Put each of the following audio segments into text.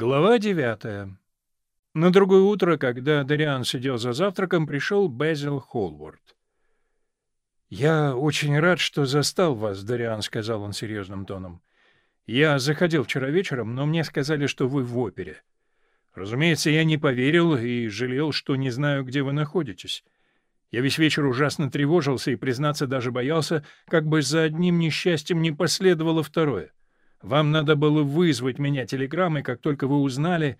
Глава девятая. На другое утро, когда Дариан сидел за завтраком, пришел Безил Холворд. «Я очень рад, что застал вас, Дариан», — сказал он серьезным тоном. «Я заходил вчера вечером, но мне сказали, что вы в опере. Разумеется, я не поверил и жалел, что не знаю, где вы находитесь. Я весь вечер ужасно тревожился и, признаться, даже боялся, как бы за одним несчастьем не последовало второе. Вам надо было вызвать меня телеграммой, как только вы узнали...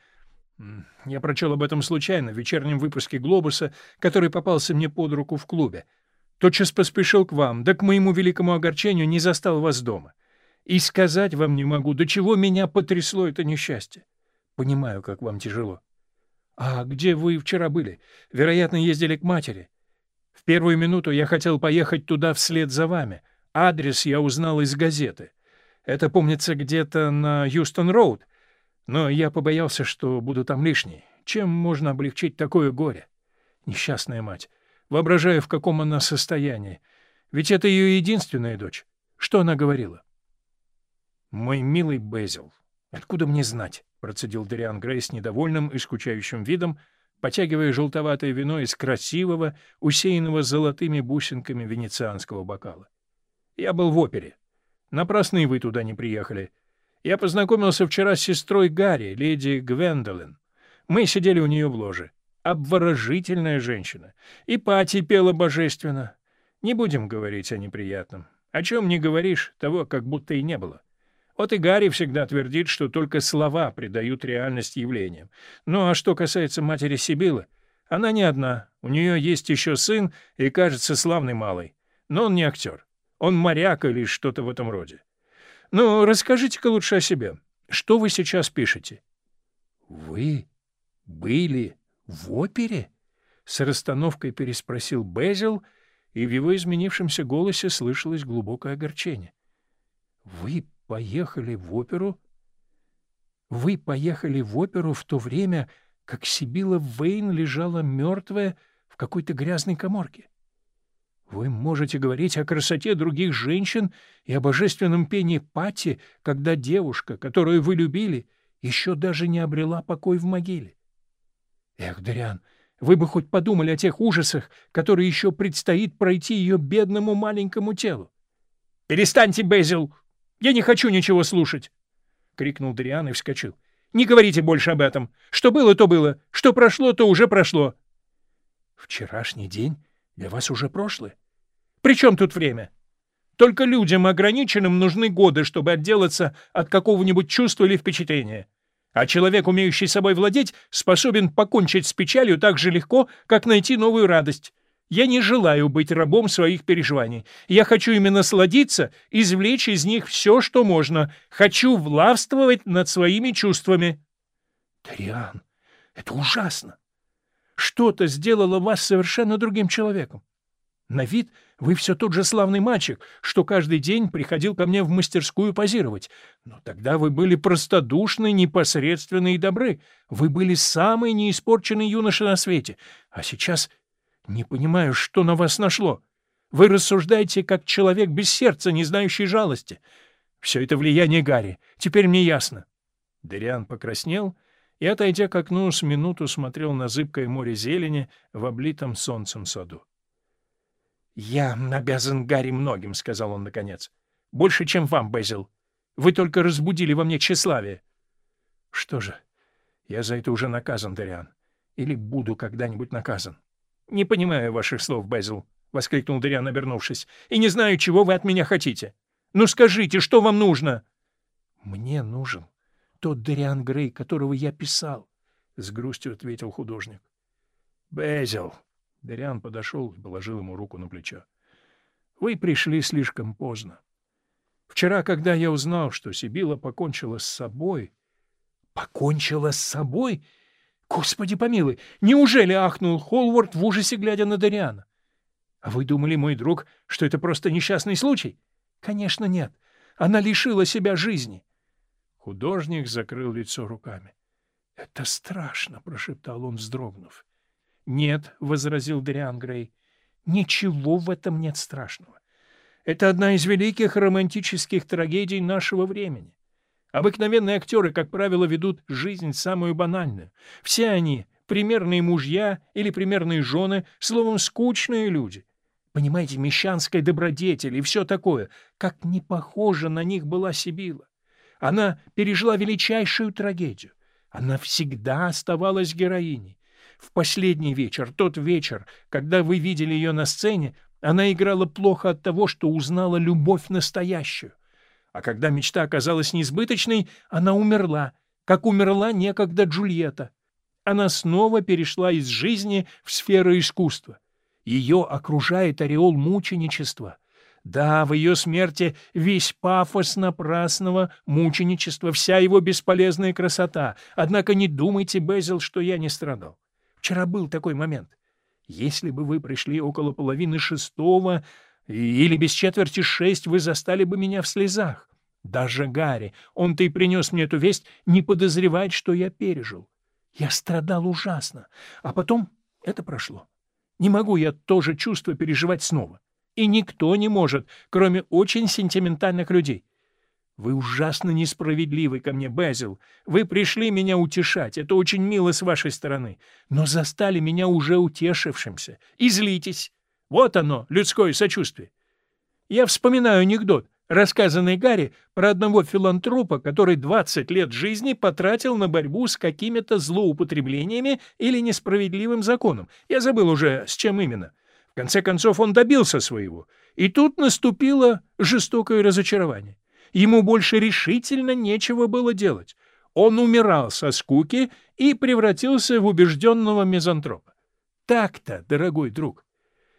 Я прочел об этом случайно в вечернем выпуске «Глобуса», который попался мне под руку в клубе. Тотчас поспешил к вам, да к моему великому огорчению не застал вас дома. И сказать вам не могу, до чего меня потрясло это несчастье. Понимаю, как вам тяжело. А где вы вчера были? Вероятно, ездили к матери. В первую минуту я хотел поехать туда вслед за вами. Адрес я узнал из газеты. Это, помнится, где-то на Юстон-Роуд. Но я побоялся, что буду там лишний. Чем можно облегчить такое горе? Несчастная мать. Воображаю, в каком она состоянии. Ведь это ее единственная дочь. Что она говорила? «Мой милый Безил, откуда мне знать?» — процедил Дариан Грей с недовольным и скучающим видом, потягивая желтоватое вино из красивого, усеянного золотыми бусинками венецианского бокала. «Я был в опере. Напрасно и вы туда не приехали. Я познакомился вчера с сестрой Гарри, леди Гвендолин. Мы сидели у нее в ложе. Обворожительная женщина. И Пати пела божественно. Не будем говорить о неприятном. О чем не говоришь, того как будто и не было. Вот и Гарри всегда твердит, что только слова придают реальность явлениям. Ну а что касается матери Сибилы, она не одна. У нее есть еще сын и, кажется, славный малый. Но он не актер. Он моряк или что-то в этом роде. Ну, расскажите-ка лучше о себе. Что вы сейчас пишете? — Вы были в опере? — с расстановкой переспросил Безил, и в его изменившемся голосе слышалось глубокое огорчение. — Вы поехали в оперу? Вы поехали в оперу в то время, как Сибила Вейн лежала мертвая в какой-то грязной коморке? — вы можете говорить о красоте других женщин и о божественном пении Пати, когда девушка, которую вы любили, еще даже не обрела покой в могиле. Эх, Дариан, вы бы хоть подумали о тех ужасах, которые еще предстоит пройти ее бедному маленькому телу. — Перестаньте, Безил! Я не хочу ничего слушать! — крикнул Дариан и вскочил. — Не говорите больше об этом. Что было, то было. Что прошло, то уже прошло. — Вчерашний день для вас уже прошлое? При чем тут время? Только людям ограниченным нужны годы, чтобы отделаться от какого-нибудь чувства или впечатления. А человек, умеющий собой владеть, способен покончить с печалью так же легко, как найти новую радость. Я не желаю быть рабом своих переживаний. Я хочу именно насладиться, извлечь из них все, что можно. Хочу властвовать над своими чувствами. Тариан, это ужасно. Что-то сделало вас совершенно другим человеком. На вид вы все тот же славный мальчик, что каждый день приходил ко мне в мастерскую позировать. Но тогда вы были простодушны, непосредственны и добры. Вы были самый неиспорченный юноша на свете. А сейчас не понимаю, что на вас нашло. Вы рассуждаете, как человек без сердца, не знающий жалости. Все это влияние Гарри. Теперь мне ясно. Дериан покраснел и, отойдя к окну, с минуту смотрел на зыбкое море зелени в облитом солнцем саду. «Я обязан Гарри многим», — сказал он наконец. «Больше, чем вам, Безил. Вы только разбудили во мне тщеславие». «Что же, я за это уже наказан, Дариан. Или буду когда-нибудь наказан?» «Не понимаю ваших слов, Безил», — воскликнул Дариан, обернувшись. «И не знаю, чего вы от меня хотите. Ну скажите, что вам нужно?» «Мне нужен тот Дариан Грей, которого я писал», — с грустью ответил художник. «Безил», Дариан подошел и положил ему руку на плечо. — Вы пришли слишком поздно. Вчера, когда я узнал, что Сибила покончила с собой... — Покончила с собой? Господи помилуй! Неужели ахнул Холвард в ужасе, глядя на Дариана? — А вы думали, мой друг, что это просто несчастный случай? — Конечно, нет. Она лишила себя жизни. Художник закрыл лицо руками. — Это страшно, — прошептал он, вздрогнув. «Нет», — возразил Дриан Грей, — «ничего в этом нет страшного. Это одна из великих романтических трагедий нашего времени. Обыкновенные актеры, как правило, ведут жизнь самую банальную. Все они — примерные мужья или примерные жены, словом, скучные люди. Понимаете, мещанская добродетель и все такое. Как не похожа на них была Сибила. Она пережила величайшую трагедию. Она всегда оставалась героиней. В последний вечер, тот вечер, когда вы видели ее на сцене, она играла плохо от того, что узнала любовь настоящую. А когда мечта оказалась несбыточной, она умерла, как умерла некогда Джульетта. Она снова перешла из жизни в сферу искусства. Ее окружает ореол мученичества. Да, в ее смерти весь пафос напрасного мученичества, вся его бесполезная красота. Однако не думайте, Безил, что я не страдал. Вчера был такой момент. Если бы вы пришли около половины шестого или без четверти шесть, вы застали бы меня в слезах. Даже Гарри, он-то и принес мне эту весть, не подозревает, что я пережил. Я страдал ужасно, а потом это прошло. Не могу я то же чувство переживать снова. И никто не может, кроме очень сентиментальных людей. Вы ужасно несправедливы ко мне, Безил. Вы пришли меня утешать, это очень мило с вашей стороны, но застали меня уже утешившимся. И. Вот оно, людское сочувствие. Я вспоминаю анекдот, рассказанный Гарри про одного филантропа, который 20 лет жизни потратил на борьбу с какими-то злоупотреблениями или несправедливым законом. Я забыл уже, с чем именно. В конце концов, он добился своего. И тут наступило жестокое разочарование. Ему больше решительно нечего было делать. Он умирал со скуки и превратился в убежденного мизантропа. Так-то, дорогой друг.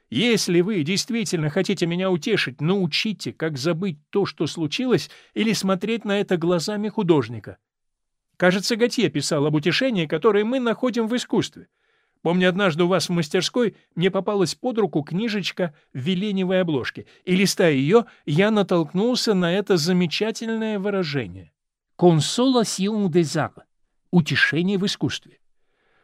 Если вы действительно хотите меня утешить, научите, как забыть то, что случилось, или смотреть на это глазами художника. Кажется, Готье писал об утешении, которое мы находим в искусстве. Помню, однажды у вас в мастерской мне попалась под руку книжечка в веленевой обложке, и, листая ее, я натолкнулся на это замечательное выражение. «Consolation des arts» — «утешение в искусстве».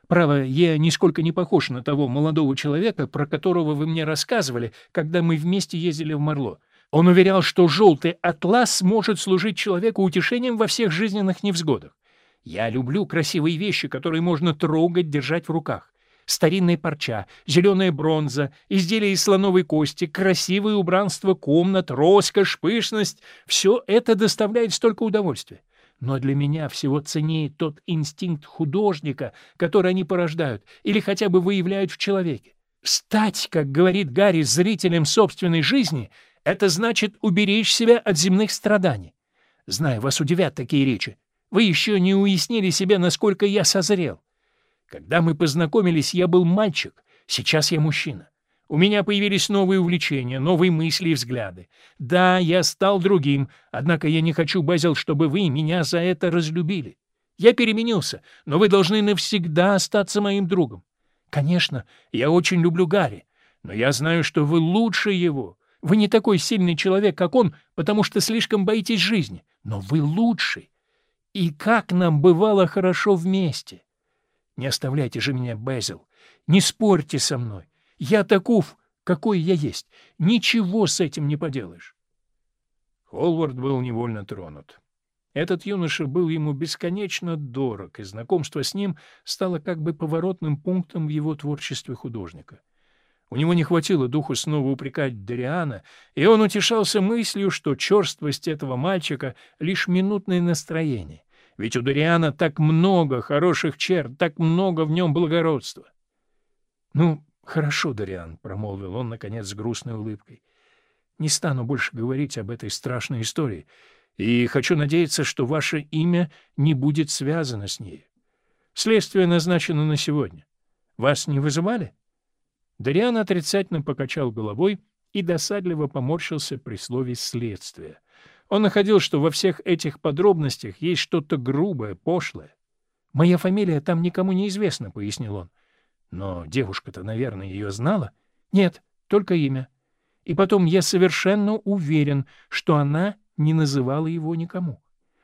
Право, я нисколько не похож на того молодого человека, про которого вы мне рассказывали, когда мы вместе ездили в Марло. Он уверял, что желтый атлас может служить человеку утешением во всех жизненных невзгодах. Я люблю красивые вещи, которые можно трогать, держать в руках старинная парча, зеленая бронза, изделия из слоновой кости, красивое убранство комнат, роскошь, пышность — все это доставляет столько удовольствия. Но для меня всего ценнее тот инстинкт художника, который они порождают или хотя бы выявляют в человеке. Стать, как говорит Гарри, зрителем собственной жизни — это значит уберечь себя от земных страданий. Знаю, вас удивят такие речи. Вы еще не уяснили себе, насколько я созрел. Когда мы познакомились, я был мальчик, сейчас я мужчина. У меня появились новые увлечения, новые мысли и взгляды. Да, я стал другим, однако я не хочу, Базил, чтобы вы меня за это разлюбили. Я переменился, но вы должны навсегда остаться моим другом. Конечно, я очень люблю Гарри, но я знаю, что вы лучше его. Вы не такой сильный человек, как он, потому что слишком боитесь жизни, но вы лучший. И как нам бывало хорошо вместе. Не оставляйте же меня, Безил. Не спорьте со мной. Я таков, какой я есть. Ничего с этим не поделаешь. Холвард был невольно тронут. Этот юноша был ему бесконечно дорог, и знакомство с ним стало как бы поворотным пунктом в его творчестве художника. У него не хватило духу снова упрекать Дориана, и он утешался мыслью, что черствость этого мальчика — лишь минутное настроение, ведь у Дориана так много хороших черт, так много в нем благородства. — Ну, хорошо, Дориан, — промолвил он, наконец, с грустной улыбкой. — Не стану больше говорить об этой страшной истории, и хочу надеяться, что ваше имя не будет связано с ней. Следствие назначено на сегодня. Вас не вызывали? Дориан отрицательно покачал головой и досадливо поморщился при слове «следствие». Он находил, что во всех этих подробностях есть что-то грубое, пошлое. «Моя фамилия там никому не известна», — пояснил он. «Но девушка-то, наверное, ее знала?» «Нет, только имя. И потом я совершенно уверен, что она не называла его никому.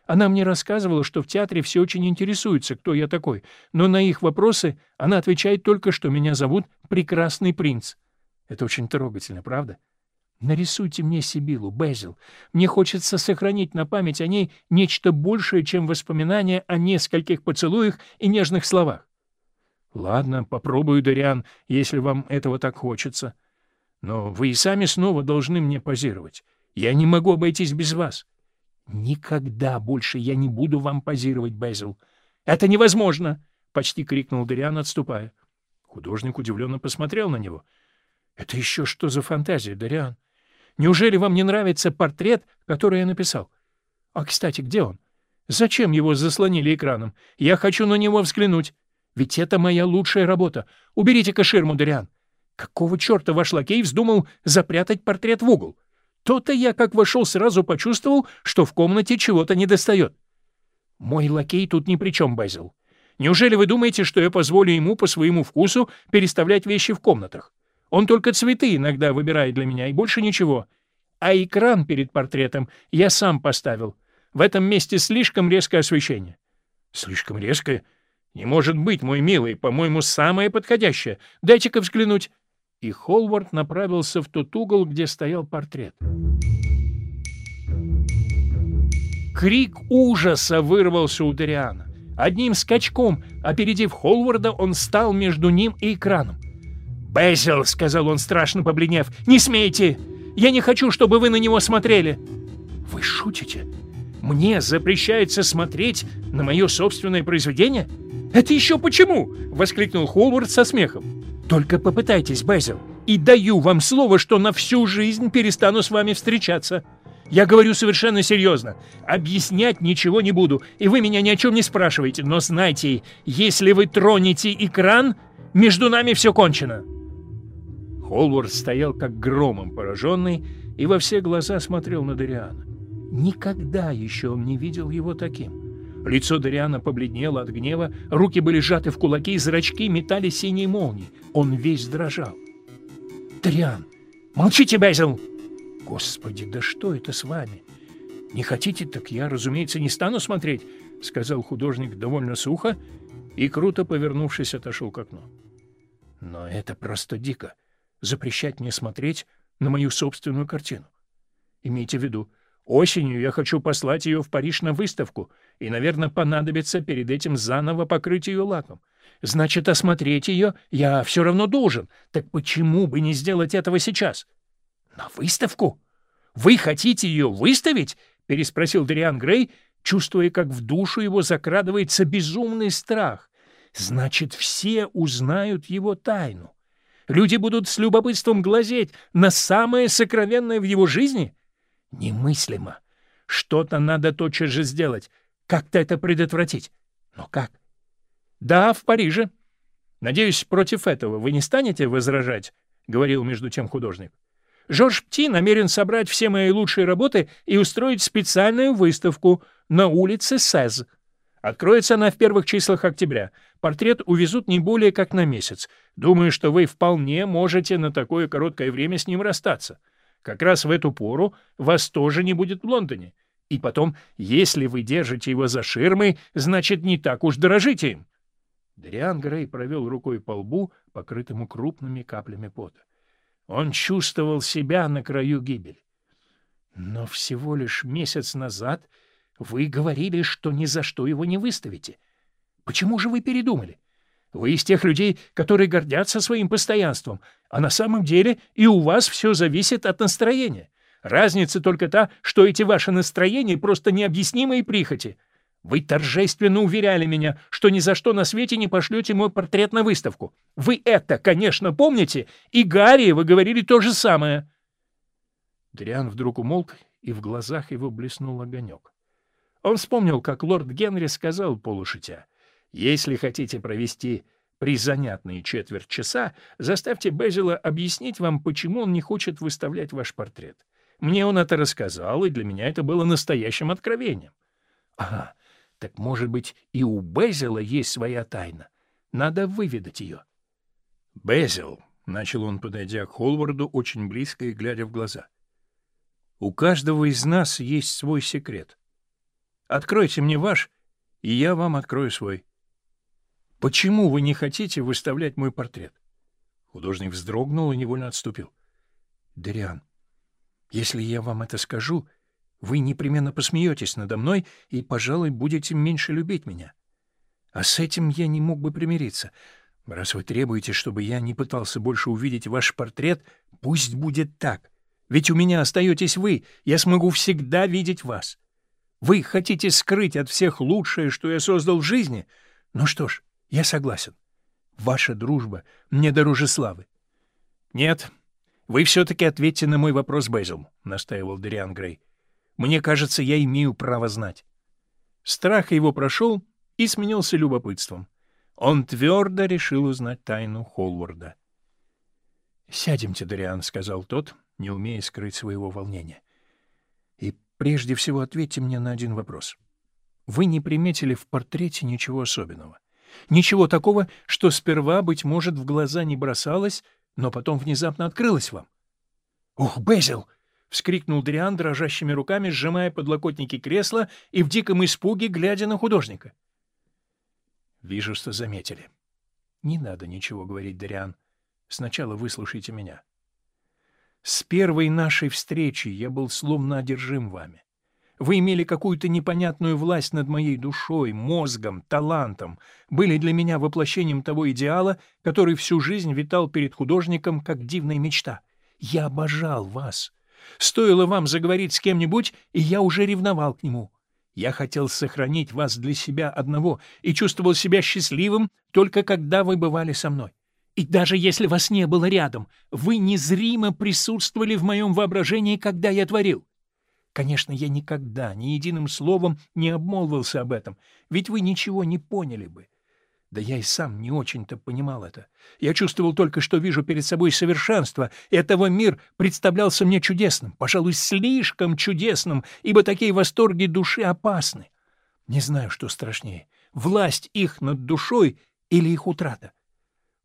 Она мне рассказывала, что в театре все очень интересуются, кто я такой, но на их вопросы она отвечает только, что меня зовут Прекрасный принц. Это очень трогательно, правда?» Нарисуйте мне Сибилу, Безил. Мне хочется сохранить на память о ней нечто большее, чем воспоминания о нескольких поцелуях и нежных словах. Ладно, попробую, Дориан, если вам этого так хочется. Но вы и сами снова должны мне позировать. Я не могу обойтись без вас. Никогда больше я не буду вам позировать, Безил. Это невозможно! — почти крикнул Дориан, отступая. Художник удивленно посмотрел на него. — Это еще что за фантазия, Дориан? Неужели вам не нравится портрет, который я написал? А, кстати, где он? Зачем его заслонили экраном? Я хочу на него взглянуть. Ведь это моя лучшая работа. Уберите-ка ширму, Дориан. Какого черта ваш лакей вздумал запрятать портрет в угол? То-то я, как вошел, сразу почувствовал, что в комнате чего-то недостает. Мой лакей тут ни при чем, Базил. Неужели вы думаете, что я позволю ему по своему вкусу переставлять вещи в комнатах? Он только цветы иногда выбирает для меня, и больше ничего. А экран перед портретом я сам поставил. В этом месте слишком резкое освещение. Слишком резкое? Не может быть, мой милый, по-моему, самое подходящее. Дайте-ка взглянуть. И Холвард направился в тот угол, где стоял портрет. Крик ужаса вырвался у Дариана. Одним скачком, опередив Холварда, он стал между ним и экраном. «Безил», — сказал он, страшно побледнев, — «не смейте! Я не хочу, чтобы вы на него смотрели!» «Вы шутите? Мне запрещается смотреть на мое собственное произведение?» «Это еще почему?» — воскликнул Холвард со смехом. «Только попытайтесь, Безил, и даю вам слово, что на всю жизнь перестану с вами встречаться. Я говорю совершенно серьезно. Объяснять ничего не буду, и вы меня ни о чем не спрашиваете, но знайте, если вы тронете экран, между нами все кончено». Холвард стоял как громом пораженный и во все глаза смотрел на Дориана. Никогда еще он не видел его таким. Лицо Дориана побледнело от гнева, руки были сжаты в кулаки, зрачки метали синие молнии. Он весь дрожал. «Дориан! Молчите, Безил!» «Господи, да что это с вами? Не хотите, так я, разумеется, не стану смотреть», — сказал художник довольно сухо и, круто повернувшись, отошел к окну. «Но это просто дико запрещать мне смотреть на мою собственную картину. Имейте в виду, осенью я хочу послать ее в Париж на выставку, и, наверное, понадобится перед этим заново покрыть ее лаком. Значит, осмотреть ее я все равно должен. Так почему бы не сделать этого сейчас? — На выставку? Вы хотите ее выставить? — переспросил Дриан Грей, чувствуя, как в душу его закрадывается безумный страх. — Значит, все узнают его тайну. Люди будут с любопытством глазеть на самое сокровенное в его жизни? Немыслимо. Что-то надо тотчас же сделать, как-то это предотвратить. Но как? Да, в Париже. Надеюсь, против этого вы не станете возражать, — говорил между тем художник. Жорж Пти намерен собрать все мои лучшие работы и устроить специальную выставку на улице Сез. Откроется она в первых числах октября. Портрет увезут не более как на месяц. Думаю, что вы вполне можете на такое короткое время с ним расстаться. Как раз в эту пору вас тоже не будет в Лондоне. И потом, если вы держите его за ширмой, значит, не так уж дорожите им. Дриан Грей провел рукой по лбу, покрытому крупными каплями пота. Он чувствовал себя на краю гибели. Но всего лишь месяц назад вы говорили, что ни за что его не выставите. Почему же вы передумали? Вы из тех людей, которые гордятся своим постоянством, а на самом деле и у вас все зависит от настроения. Разница только та, что эти ваши настроения просто необъяснимые прихоти. Вы торжественно уверяли меня, что ни за что на свете не пошлете мой портрет на выставку. Вы это, конечно, помните, и Гарри вы говорили то же самое. Дриан вдруг умолк, и в глазах его блеснул огонек. Он вспомнил, как лорд Генри сказал полушутя. «Если хотите провести призанятные четверть часа, заставьте Безила объяснить вам, почему он не хочет выставлять ваш портрет. Мне он это рассказал, и для меня это было настоящим откровением». «Ага, так, может быть, и у Безила есть своя тайна? Надо выведать ее». «Безил», — начал он, подойдя к Холварду очень близко и глядя в глаза, — «у каждого из нас есть свой секрет». Откройте мне ваш, и я вам открою свой. Почему вы не хотите выставлять мой портрет? Художник вздрогнул и невольно отступил. Дариан, Если я вам это скажу, вы непременно посмеетесь надо мной и, пожалуй, будете меньше любить меня. А с этим я не мог бы примириться. Раз вы требуете, чтобы я не пытался больше увидеть ваш портрет, пусть будет так. Ведь у меня остаетесь вы, я смогу всегда видеть вас. Вы хотите скрыть от всех лучшее, что я создал в жизни? Ну что ж, я согласен. Ваша дружба мне дороже славы. — Нет, вы все-таки ответьте на мой вопрос, Безил, — настаивал Дориан Грей. — Мне кажется, я имею право знать. Страх его прошел и сменился любопытством. Он твердо решил узнать тайну Холварда. — Сядемте, Дориан, — сказал тот, не умея скрыть своего волнения. — прежде всего ответьте мне на один вопрос. Вы не приметили в портрете ничего особенного? Ничего такого, что сперва, быть может, в глаза не бросалось, но потом внезапно открылось вам? — Ух, Безил! — вскрикнул Дриан дрожащими руками, сжимая подлокотники кресла и в диком испуге глядя на художника. — Вижу, что заметили. — Не надо ничего говорить, Дриан. Сначала выслушайте меня. С первой нашей встречи я был словно одержим вами. Вы имели какую-то непонятную власть над моей душой, мозгом, талантом, были для меня воплощением того идеала, который всю жизнь витал перед художником, как дивная мечта. Я обожал вас. Стоило вам заговорить с кем-нибудь, и я уже ревновал к нему. Я хотел сохранить вас для себя одного и чувствовал себя счастливым только когда вы бывали со мной. И даже если вас не было рядом, вы незримо присутствовали в моем воображении, когда я творил. Конечно, я никогда ни единым словом не обмолвился об этом, ведь вы ничего не поняли бы. Да я и сам не очень-то понимал это. Я чувствовал только, что вижу перед собой совершенство, и этого мир представлялся мне чудесным, пожалуй, слишком чудесным, ибо такие восторги души опасны. Не знаю, что страшнее — власть их над душой или их утрата.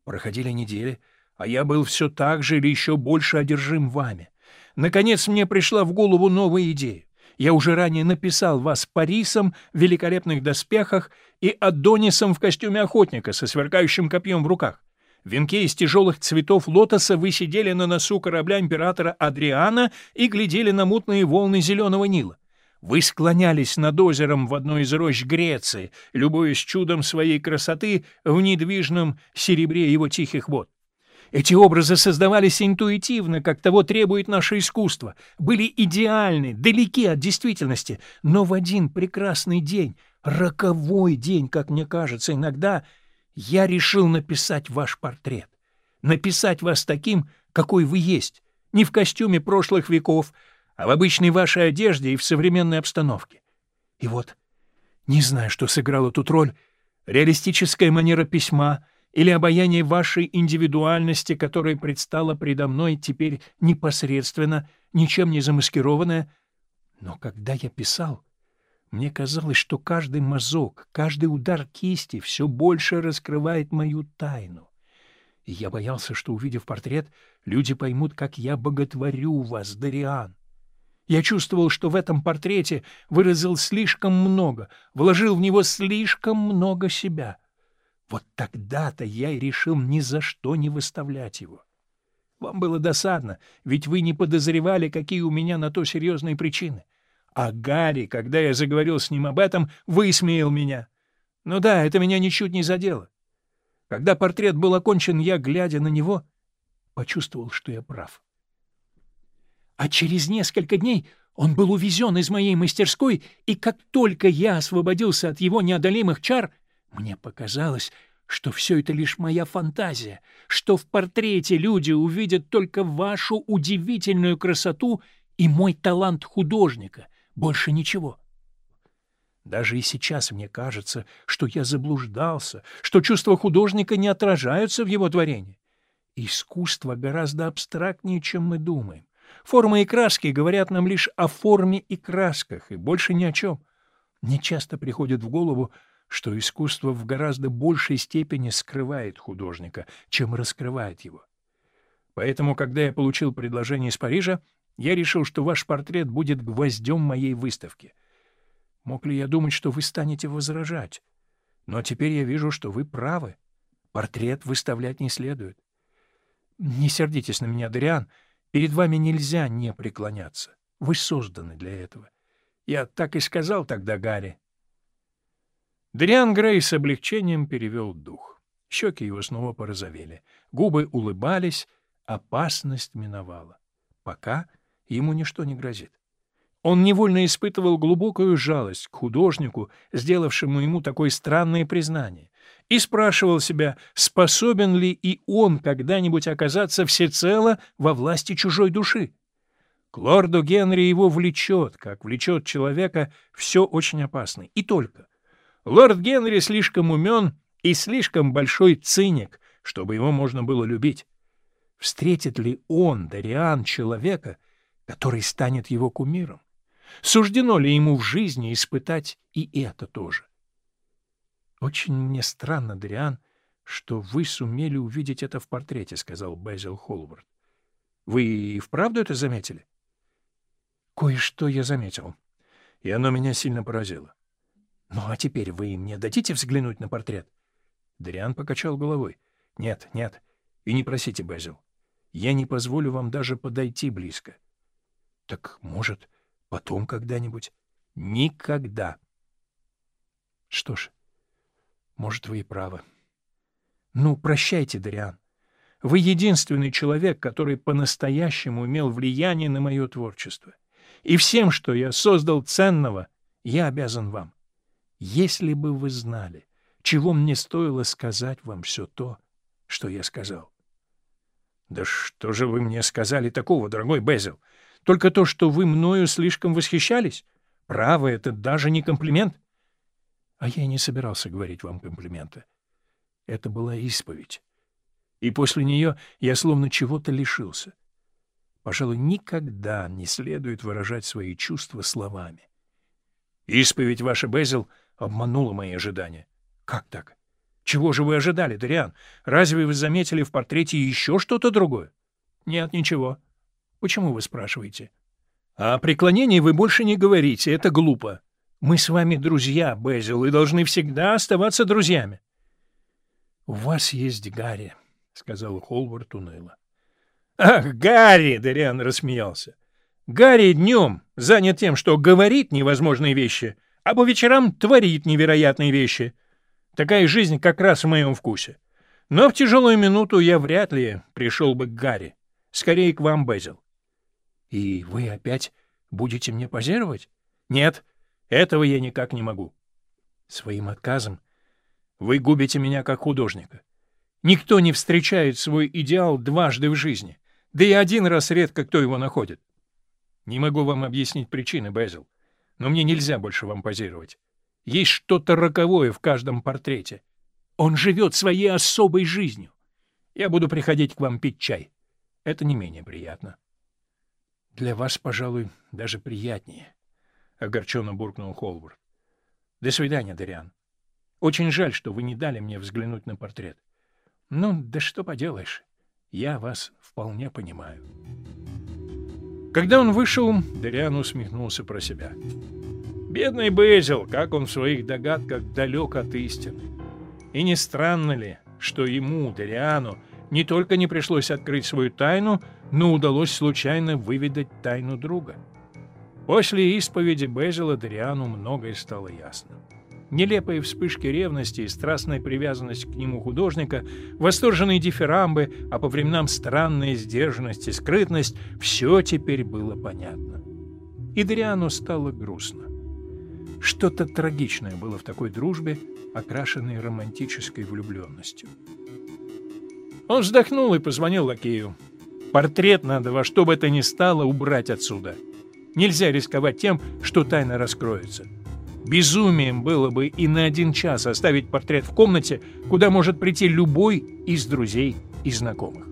Проходили недели, а я был все так же или еще больше одержим вами. Наконец мне пришла в голову новая идея. Я уже ранее написал вас Парисом в великолепных доспехах и Адонисом в костюме охотника со сверкающим копьем в руках. В венке из тяжелых цветов лотоса вы сидели на носу корабля императора Адриана и глядели на мутные волны зеленого Нила. Вы склонялись над озером в одной из рощ Греции, любуясь чудом своей красоты в недвижном серебре его тихих вод. Эти образы создавались интуитивно, как того требует наше искусство, были идеальны, далеки от действительности, но в один прекрасный день, роковой день, как мне кажется иногда, я решил написать ваш портрет, написать вас таким, какой вы есть, не в костюме прошлых веков, а в обычной вашей одежде и в современной обстановке. И вот, не знаю, что сыграло тут роль, реалистическая манера письма — или обаяние вашей индивидуальности, которая предстала предо мной теперь непосредственно, ничем не замаскированная. Но когда я писал, мне казалось, что каждый мазок, каждый удар кисти все больше раскрывает мою тайну. И я боялся, что, увидев портрет, люди поймут, как я боготворю вас, Дариан. Я чувствовал, что в этом портрете выразил слишком много, вложил в него слишком много себя — вот тогда-то я и решил ни за что не выставлять его. Вам было досадно, ведь вы не подозревали, какие у меня на то серьезные причины. А Гарри, когда я заговорил с ним об этом, высмеял меня. Ну да, это меня ничуть не задело. Когда портрет был окончен, я, глядя на него, почувствовал, что я прав. А через несколько дней он был увезен из моей мастерской, и как только я освободился от его неодолимых чар — мне показалось, что все это лишь моя фантазия, что в портрете люди увидят только вашу удивительную красоту и мой талант художника, больше ничего. Даже и сейчас мне кажется, что я заблуждался, что чувства художника не отражаются в его творении. Искусство гораздо абстрактнее, чем мы думаем. Формы и краски говорят нам лишь о форме и красках, и больше ни о чем. Мне часто приходит в голову, что искусство в гораздо большей степени скрывает художника, чем раскрывает его. Поэтому, когда я получил предложение из Парижа, я решил, что ваш портрет будет гвоздем моей выставки. Мог ли я думать, что вы станете возражать? Но теперь я вижу, что вы правы. Портрет выставлять не следует. Не сердитесь на меня, Дариан. Перед вами нельзя не преклоняться. Вы созданы для этого. Я так и сказал тогда Гарри. Дриан Грей с облегчением перевел дух. Щеки его снова порозовели. Губы улыбались, опасность миновала. Пока ему ничто не грозит. Он невольно испытывал глубокую жалость к художнику, сделавшему ему такое странное признание, и спрашивал себя, способен ли и он когда-нибудь оказаться всецело во власти чужой души. К лорду Генри его влечет, как влечет человека, все очень опасное. И только. Лорд Генри слишком умен и слишком большой циник, чтобы его можно было любить. Встретит ли он, Дариан, человека, который станет его кумиром? Суждено ли ему в жизни испытать и это тоже? «Очень мне странно, Дариан, что вы сумели увидеть это в портрете», — сказал Безил Холвард. «Вы и вправду это заметили?» «Кое-что я заметил, и оно меня сильно поразило. Ну а теперь вы мне дадите взглянуть на портрет?» Дариан покачал головой. «Нет, нет, и не просите, Безил. Я не позволю вам даже подойти близко». «Так, может, потом когда-нибудь?» «Никогда». «Что ж, может, вы и правы. Ну, прощайте, Дариан. Вы единственный человек, который по-настоящему имел влияние на мое творчество. И всем, что я создал ценного, я обязан вам. Если бы вы знали, чего мне стоило сказать вам все то, что я сказал. Да что же вы мне сказали такого, дорогой Безил? Только то, что вы мною слишком восхищались? Право, это даже не комплимент. А я не собирался говорить вам комплименты. Это была исповедь. И после нее я словно чего-то лишился. Пожалуй, никогда не следует выражать свои чувства словами. Исповедь ваша, Безил, обманула мои ожидания. Как так? Чего же вы ожидали, Дариан? Разве вы заметили в портрете еще что-то другое? Нет, ничего. Почему вы спрашиваете? О преклонении вы больше не говорите, это глупо. Мы с вами друзья, Безил, и должны всегда оставаться друзьями. — У вас есть Гарри, — сказал Холвард уныло. — Ах, Гарри! — Дариан рассмеялся. — Гарри днем занят тем, что говорит невозможные вещи, а по вечерам творит невероятные вещи. Такая жизнь как раз в моем вкусе. Но в тяжелую минуту я вряд ли пришел бы к Гарри. Скорее к вам, Безил. — И вы опять будете мне позировать? — Нет. — этого я никак не могу. Своим отказом вы губите меня как художника. Никто не встречает свой идеал дважды в жизни, да и один раз редко кто его находит. Не могу вам объяснить причины, Безил, но мне нельзя больше вам позировать. Есть что-то роковое в каждом портрете. Он живет своей особой жизнью. Я буду приходить к вам пить чай. Это не менее приятно. Для вас, пожалуй, даже приятнее. — огорченно буркнул Холвард. — До свидания, Дариан. Очень жаль, что вы не дали мне взглянуть на портрет. Ну, да что поделаешь, я вас вполне понимаю. Когда он вышел, Дариан усмехнулся про себя. Бедный Безил, как он в своих догадках далек от истины. И не странно ли, что ему, Дариану, не только не пришлось открыть свою тайну, но удалось случайно выведать тайну друга? — После исповеди Безила Дариану многое стало ясно. Нелепые вспышки ревности и страстная привязанность к нему художника, восторженные дифирамбы, а по временам странная сдержанность и скрытность — все теперь было понятно. И Дариану стало грустно. Что-то трагичное было в такой дружбе, окрашенной романтической влюбленностью. Он вздохнул и позвонил лакею. «Портрет надо во что бы то ни стало убрать отсюда». Нельзя рисковать тем, что тайна раскроется. Безумием было бы и на один час оставить портрет в комнате, куда может прийти любой из друзей и знакомых.